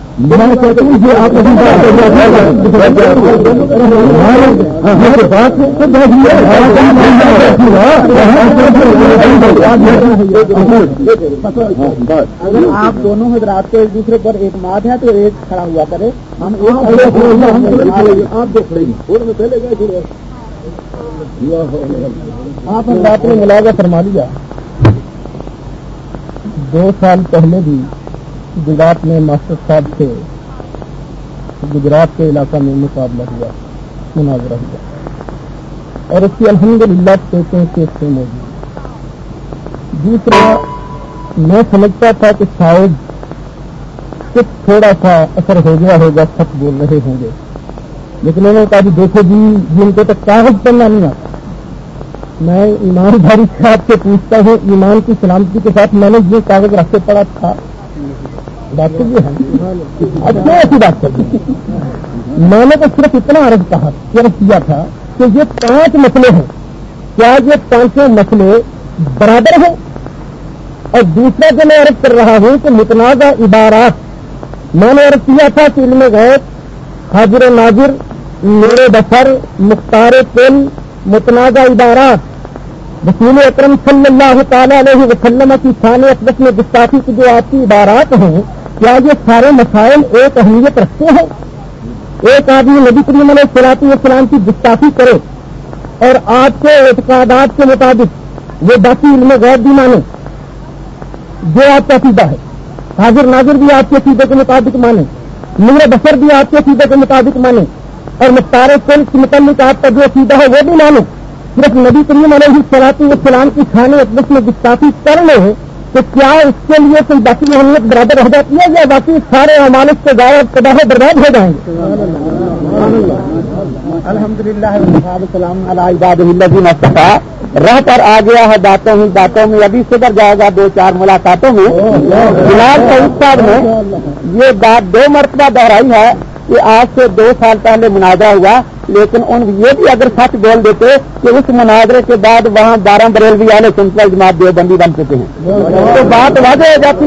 میں کہتا ہوں یہ آپ اگر آپ دونوں حضرات کے ایک دوسرے پر ایک مات ہے تو ایک کھڑا ہوا کرے۔ ہم آپ دیکھ پہلے آپ حضرات نے ملاقہ فرما لیا۔ دو سال پہلے بھی گجرات میں ماسٹر صاحب سے گجرات کے علاقہ میں مقابلہ ہوا، مناظرہ ہوا۔ اور اس کی الحمد للہ سے موجود۔ دوسرا، میں سمجھتا تھا کہ شاید کچھ تھوڑا سا اثر ہو گیا ہوگا، سچ بول رہے ہوں گے۔ لیکن انہوں نے کہا کہ دیکھو جی جن کو تو کاغذ پڑھنا نہیں آتا۔ میں ایمانداری سے آپ سے پوچھتا ہوں، ایمان کی سلامتی کے ساتھ میں نے یہ کاغذ رکھ کے پڑا تھا بات تو یہ اب ایسی بات کر میں نے تو صرف اتنا عرض کہا صرف کیا تھا کہ یہ پانچ مسئلے ہیں۔ کیا یہ پانچوں مسئلے برابر ہیں؟ اور دوسرا جو میں عرض کر رہا ہوں کہ متنازع عبارات، میں نے عرض کیا تھا کہ علم غیر حاضر ناظر، میرے بسر مختار پل متنازع عبارات۔ رسول اکرم صلی اللہ تعالی علیہ وسلم کی شان اقدس میں گستاخی کی جو آپ کی عبارات ہیں کیا یہ سارے مسائل ایک اہمیت رکھتے ہیں؟ ایک آدمی نبی کریم علیہ السلاطی السلام کی گستاخی کرے اور آپ کے اعتقادات کے مطابق وہ باقی علم غیر بھی مانے، جو آپ کا عقیدہ ہے۔ حاضر ناظر بھی آپ کے عقیدے کے مطابق مانے، نور بسر بھی آپ کے عقیدے کے مطابق مانے، اور مختار کل کے متعلق آپ کا جو عقیدہ ہے وہ بھی مانے۔ صرف نبی کریم علیہ السلاطی السلام کی کھانے اقدس میں گستاخی کر لیں تو کیا اس کے لیے کوئی باقی اہمیت برابر رہ جاتی ہے یا باقی سارے امانت سے گائے تباہ برباد ہو جائیں گے؟ الحمد للہ رہ کر آ گیا ہے باتوں ہی باتوں میں، ابھی سدھر جائے گا دو چار ملاقاتوں میں۔ فلحال سعید صاحب نے یہ بات دو مرتبہ دہرائی ہے۔ کہ آج سے دو سال پہلے مناظرہ ہوا، لیکن ان یہ بھی اگر سچ بول دیتے کہ اس مناظرے کے بعد وہاں بارہ بریلوی والے سنسل جماعت دیوبندی بن چکے ہیں۔ تو بات واضح ہو جاتی۔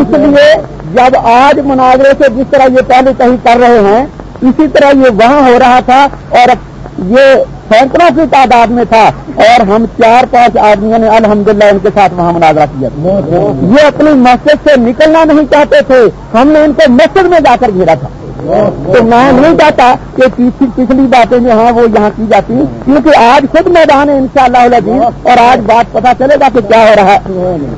اس لیے جب آج مناظرے سے جس طرح یہ پہلے کہیں کر رہے ہیں، اسی طرح یہ وہاں ہو رہا تھا اور یہ سینکڑوں کی تعداد میں تھا اور ہم چار پانچ آدمیوں نے الحمدللہ ان کے ساتھ وہاں مناظرہ کیا۔ یہ اپنی مسجد سے نکلنا نہیں چاہتے تھے۔ ہم نے ان کو مسجد میں جا کر گھیرا تھا۔ تو میں نہیں چاہتا کہ پچھلی باتیں جو ہیں وہ یہاں کی جاتی کیونکہ آج خود میدان ہے ان شاء اللہ اور آج بات پتا چلے گا کہ کیا ہو رہا ہے۔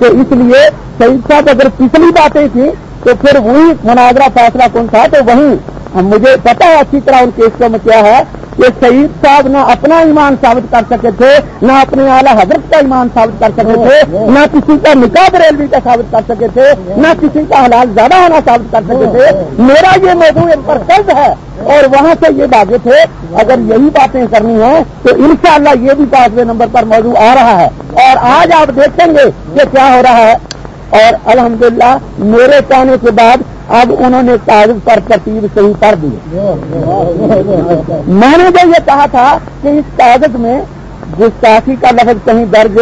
تو اس لیے شہید صاحب اگر پچھلی باتیں تھیں تو پھر وہی مناظرہ فیصلہ کون تھا؟ تو وہیں مجھے پتا ہے اچھی طرح ان کیسوں میں کیا ہے کہ شہید صاحب نہ اپنا ایمان ثابت کر سکے تھے، نہ اپنے اعلیٰ حضرت کا ایمان ثابت کر سکے تھے، نہ کسی کا نکاح ریلوی کا ثابت کر سکے تھے، نہ کسی کا حلال زیادہ ہونا ثابت کر سکے تھے۔ میرا یہ موضوع ان پر قرض ہے اور وہاں سے یہ باتیں تھے۔ اگر یہی باتیں کرنی ہیں تو انشاءاللہ یہ بھی پانچویں نمبر پر موضوع آ رہا ہے۔ اور آج آپ دیکھیں گے کہ کیا ہو رہا ہے۔ اور الحمدللہ، میرے کہنے کے بعد اب انہوں نے کاغذ پر ترتیب صحیح کر دی۔ میں نے جو یہ کہا تھا کہ اس کاغذ میں گستاخی کا لفظ کہیں درج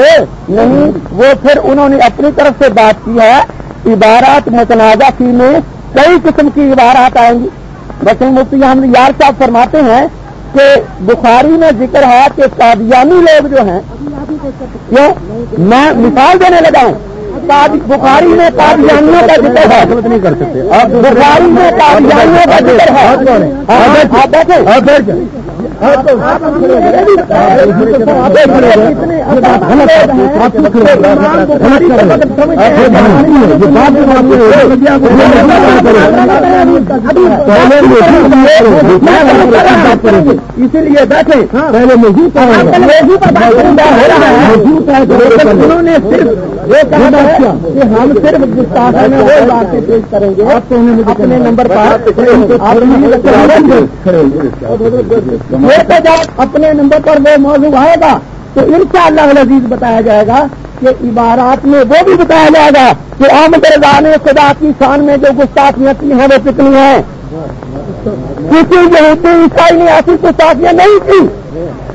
نہیں، وہ پھر انہوں نے اپنی طرف سے بات کی ہے۔ عبارات متنازع فی میں کئی قسم کی عبارات آئیں گی۔ بس مفتی ہم یار صاحب فرماتے ہیں کہ بخاری میں ذکر ہے کہ قادیانی لوگ جو ہیں میں مثال دینے لگا ہوں۔ بخاری میں قادیانیوں کا ذکر ہے۔ نہیں کر سکتے بخاری میں قادیانیوں کا ذکر ہے۔ اسی لیے بیٹھے پہلے انہوں نے صرف یہ کہا کہ ہم صرف میں وہ باتیں پیش کریں گے اپنے نمبر پر تو جب اپنے نمبر پر وہ موضوع آئے گا تو ان شاء اللہ عزیز بتایا جائے گا کہ عبارات میں وہ بھی بتایا جائے گا کہ احمد رضا نے خدا کی شان میں جو گستاخیاں کی ہیں، وہ کتنی ہیں؟ کسی یہودی عیسائی نے ایسی گستاخیاں نہیں کی۔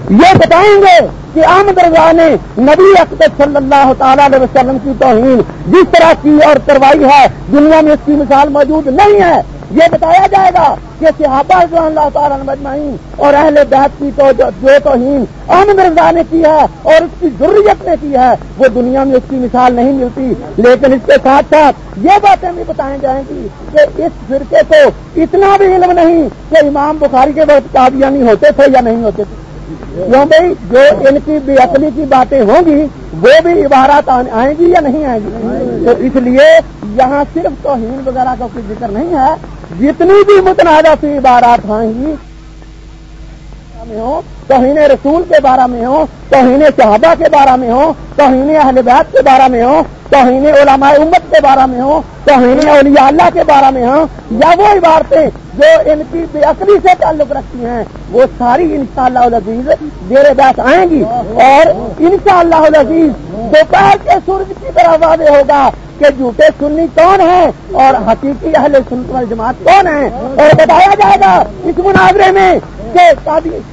یہ بتائیں گے کہ احمد رضا نے نبی اقدت صلی اللہ تعالی علیہ وسلم کی توہین جس طرح کی اور کروائی ہے، دنیا میں اس کی مثال موجود نہیں ہے۔ یہ بتایا جائے گا کہ صحابہ رضوان اللہ تعالیٰ مجمعین اور اہل بیت کی تو جو توہین احمد رضا نے کی ہے اور اس کی ضروریت نے کی ہے، وہ دنیا میں اس کی مثال نہیں ملتی۔ لیکن اس کے ساتھ ساتھ یہ باتیں بھی بتائی جائیں گی کہ اس فرقے کو اتنا بھی علم نہیں کہ امام بخاری کے وقت قادیانی ہوتے تھے یا نہیں ہوتے تھے۔ کیوں بھائی؟ جو ان کی بے عقلی کی باتیں ہوں گی، وہ بھی عبارات آئیں گی یا نہیں آئیں گی؟ تو اس لیے یہاں صرف توہین وغیرہ کا کوئی ذکر نہیں ہے۔ جتنی بھی متنازع سی عبارات آئیں گی، میں ہو توہین رسول کے بارے میں ہو توہین صحابہ کے بارے میں ہو توہین اہل بیت کے بارے میں ہو توہین علماء امت کے بارے میں ہو توہین اولیاء اللہ کے بارے میں ہو یا وہ عبارتیں جو ان کی بے عقلی سے تعلق رکھتی ہیں، وہ ساری ان شاء اللہ عزیز دیر آئیں گی۔ اور ان شاء اللہ عزیز دوپہر کے سورج کی طرح واضح ہوگا کہ جھوٹے سنی کون ہیں اور حقیقی اہل سنت جماعت کون ہیں۔ اور بتایا جائے گا اس مناظرے میں کہ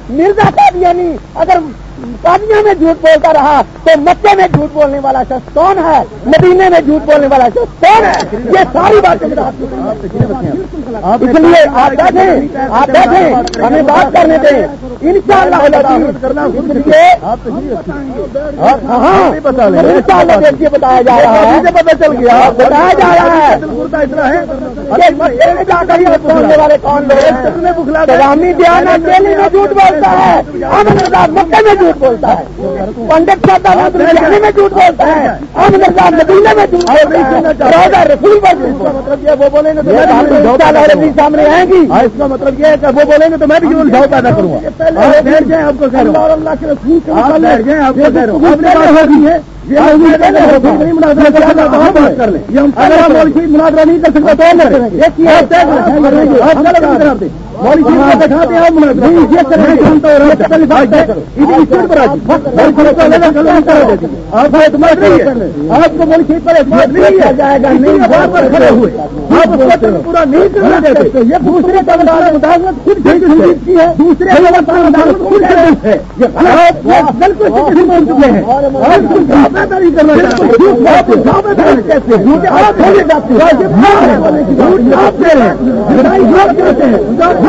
مرزا قادیانی یعنی اگر قادیاں میں جھوٹ بولتا رہا تو مکے میں جھوٹ بولنے والا شخص کون ہے؟ مدینے میں جھوٹ بولنے والا شخص کون ہے؟ یہ ساری باتیں اس لیے آپ بیٹھیں آپ بیٹھیں، ہمیں بات کرنے دیں۔ ان شاء اللہ ہاں, ہاں، ان شاء اللہ دیکھیے بتایا جا رہا ہے۔ پتا چل گیا بتایا جا رہا ہے بولنے والے کون لوگ دیانا دہلی میں جھوٹ بولتا ہے مکے میں جھوٹ بولتا ہے۔ پنڈت صاحب میں جھوٹ بولتا ہے۔ احمد اللہ مدینہ میں جھوٹ بولتا ہے۔ رسول پر مطلب یہ وہ بولیں گے سامنے آئیں گی اس کا مطلب یہ ہے کہ وہ بولیں گے تو میں بھی جھوٹ پیدا کروں گا بیٹھ جائیں آپ کو اللہ کے رسول بیٹھ جائیں آپ کو کہہ مناظرہ نہیں کر سکتا تو آپ کو جائے گا؟ نہیں کھڑے ہوئے۔ آپ اس کو پورا نہیں کرنا دیتے یہ دوسرے کا مداخلت خود کی ہے۔ دوسرے ہے۔ بالکل چکے ہیں۔ نہیں کرنا چاہتے ہیں۔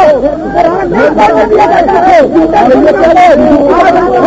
کرے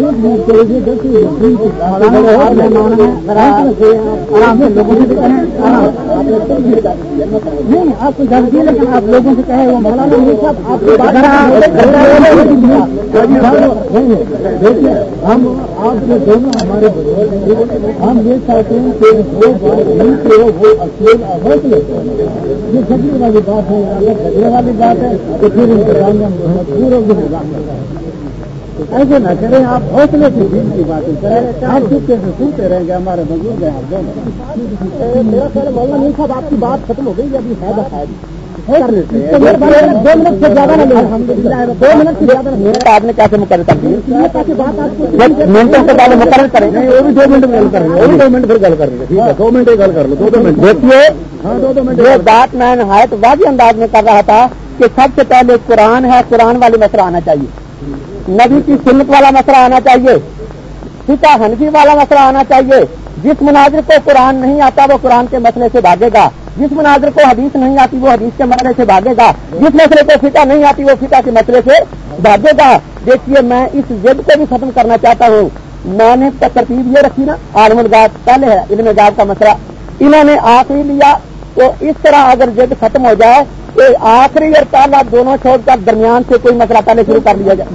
ہمارے آپ کو جلدی لیکن آپ لوگوں سے کہے وہ مولانا ہم آپ جو دونوں ہمارے بزرگ ہم یہ چاہتے ہیں کہ وہ بات نہیں کہ وہ اکیل اوت لیتے ہیں یہ جھگڑے والی بات ہے اگر جھگڑے والی بات ہے، تو پھر انتظام میں مجبور ہوگی نظام کرتا ہے ایسے نہ کریں آپ حوصلے سے دین کی باتیں کریں۔ آپ چپکے سے سنتے رہیں گے ہمارے بزرگ ہیں آپ دونوں میرا خیال مولانا نہیں صاحب آپ کی بات ختم ہو گئی ابھی فائدہ شاید دو منٹ سے زیادہ دو منٹ سے زیادہ منٹ آپ نے کیسے مقرر کر دی؟ بات آپ کو منٹوں سے پہلے مقرر کریں۔ وہ بھی دو منٹ میں وہ بھی دو منٹ پھر گل ٹھیک ہے دو منٹ ہی گل کر لو دو دو منٹ۔ دیکھیے ہاں دو دو منٹ۔ یہ بات میں نہایت واضح انداز میں کر رہا تھا کہ سب سے پہلے قرآن ہے قرآن والی مسئلہ آنا چاہیے۔ نبی کی سنت والا مسئلہ آنا چاہیے سیتا حنفی والا مسئلہ آنا چاہیے۔ جس مناظر کو قرآن نہیں آتا، وہ قرآن کے مسئلے سے بھاگے گا۔ جس مناظر کو حدیث نہیں آتی، وہ حدیث کے مسئلے سے بھاگے گا۔ جس مسئلے کو فتا نہیں آتی، وہ فتا کے مسئلے سے بھاگے گا۔ دیکھیے، میں اس ضد کو بھی ختم کرنا چاہتا ہوں۔ میں نے ترتیب یہ رکھی نا، عالم الگاد پہلے ہے علم گاد کا مسئلہ۔ انہوں نے آخری لیا، تو اس طرح اگر ضد ختم ہو جائے آخری اور پہلا دونوں چھوڑ کر درمیان سے کوئی مسئلہ پہلے شروع کر لیا جائے۔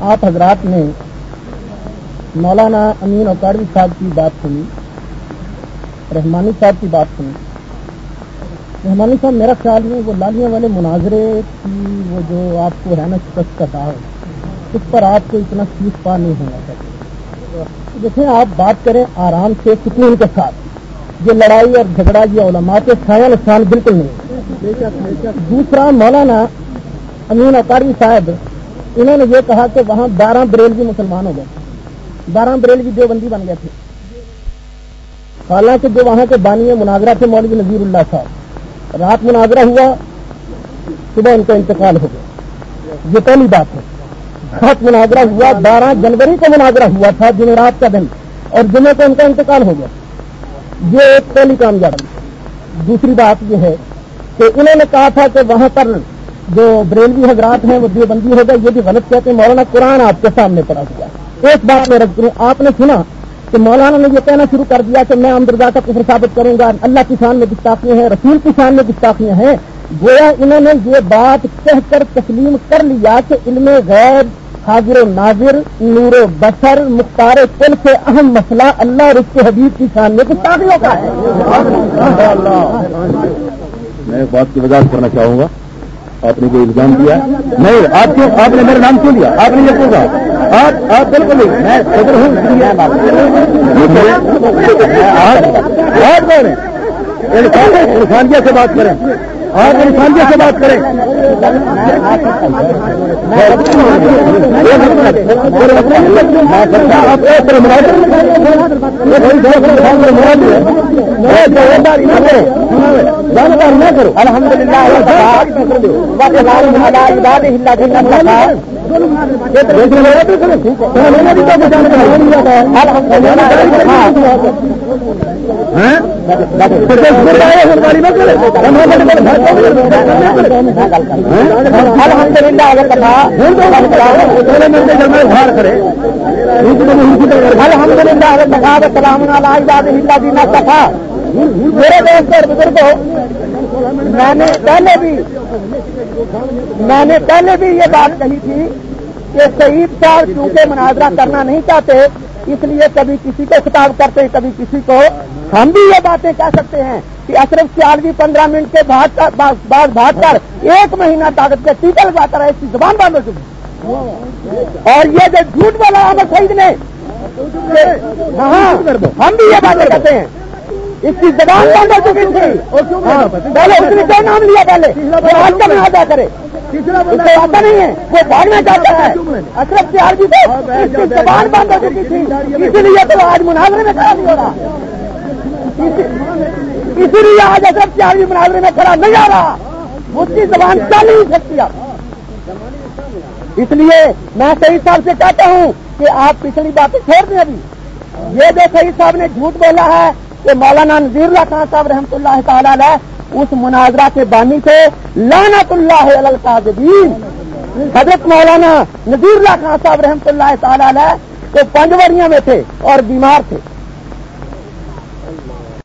آپ حضرات نے مولانا امین اوکاڑی صاحب کی بات سنی، رحمانی صاحب کی بات سنی۔ رحمانی صاحب، میرا خیال میں وہ لالیاں والے مناظرے کی وہ جو آپ کو ہے نا شکست کا تھا اس پر آپ کو اتنا سیٹ پار نہیں ہونا چاہیے۔ دیکھیں آپ بات کریں آرام سے سکون کے ساتھ، یہ لڑائی اور جھگڑا، یہ علماء کے سایہ نقصان بالکل نہیں۔ دوسرا مولانا امین اکاڑی صاحب، انہوں نے یہ کہا کہ وہاں بارہ بریلوی مسلمان ہو گئے۔ بارہ بریلوی دیوبندی بن گئے تھے۔ حالانکہ جو وہاں کے بانی مناظرہ تھے، مولوی نذیر اللہ صاحب، رات مناظرہ ہوا، صبح ان کا انتقال ہو گیا۔ یہ پہلی بات ہے۔ رات مناظرہ ہوا، بارہ جنوری کو مناظرہ ہوا تھا جمعرات کا دن، اور جمعے کو ان کا انتقال ہو گیا۔ یہ ایک پہلی کامیابی دوسری بات یہ ہے کہ انہوں نے کہا تھا کہ وہاں پر جو بریلوی حضرات ہیں، وہ دیوبندی ہو گئے، یہ بھی غلط کہتے ہیں۔ مولانا قرآن آپ کے سامنے پڑا ہوا ایک بات میں رکھ کروں، آپ نے سنا کہ مولانا نے یہ کہنا شروع کر دیا کہ میں امدردا کا کفر ثابت کروں گا، اللہ کی شان میں گستاخیاں ہیں، رسول کی شان میں گستاخیاں ہیں گویا انہوں نے یہ بات کہہ کر تسلیم کر لیا کہ علم غیر حاضر و ناظر، نور و بسر مختار کل سے اہم مسئلہ اللہ اور اس کے حبیب کی شان میں گستاخیوں کا ہے۔ میں ایک بات کی وضاحت کرنا چاہوں گا۔ آپ نے کوئی الزام دیا نہیں، آپ کیوں؟ آپ نے میرا نام کیوں لیا؟ آپ نے یہ کیوں کہا؟ آپ آپ بالکل نہیں، میں صدر ہوں آپ کون ہیں۔ انسانیت سے بات کریں آپ انسانیت سے بات کریں۔ الحمد للہ الحمد للہ الحمد للہ سلام دینا کتھا میرے دوست اور بزرگوں میں نے پہلے بھی میں نے پہلے بھی یہ بات کہی تھی کہ شہید صاحب چونکہ مناظرہ کرنا نہیں چاہتے، اس لیے کبھی کسی کو خطاب کرتے ہیں، کبھی کسی کو۔ ہم بھی یہ باتیں کہہ سکتے ہیں کہ اشرف سیال بھی پندرہ منٹ کے بعد بھاگ کر ایک مہینہ کاغذ کے ٹیکل بات رہا ہے اس کی زبان بند ہو چکی۔ اور یہ جو جھوٹ والا ہمیں خرید نے ہاں ہم بھی یہ باتیں کہتے ہیں۔ اس کی زبان تھی پہلے اس نے کیا نام لیا پہلے؟ آج کا ادا کرے؟ آتا نہیں ہے وہ بھاگنا چاہتا ہے۔ اشرف جی کو زبان بند ہو چکی تھی۔ اسی لیے تو آج مناظرے میں کھڑا نہیں ہو رہا۔ اسی لیے آج اشرف سیال جی مناظرے میں کھڑا نہیں آ رہا۔ اس کی زبان چل نہیں سکتی آپ اس لیے میں صحیح صاحب سے کہتا ہوں کہ آپ پچھلی باتیں چھوڑ دیں ابھی۔ یہ جو صحیح صاحب نے جھوٹ بولا ہے کہ مولانا نذیر اللہ خان صاحب رحمۃ اللہ تعالی اس مناظرہ کے بانی تھے لانت اللہ القاضبین حضرت مولانا نذیر اللہ خان صاحب رحمۃ اللہ تعالی تو پنجوریاں میں تھے اور بیمار تھے۔